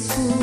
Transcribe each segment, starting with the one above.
Facebook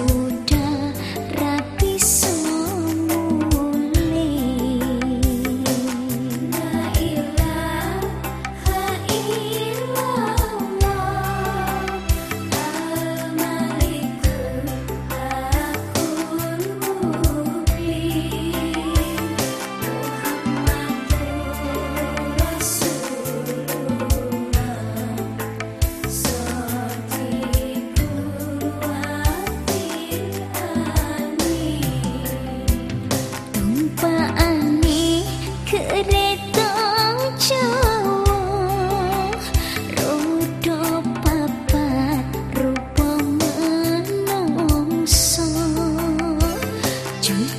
Imagine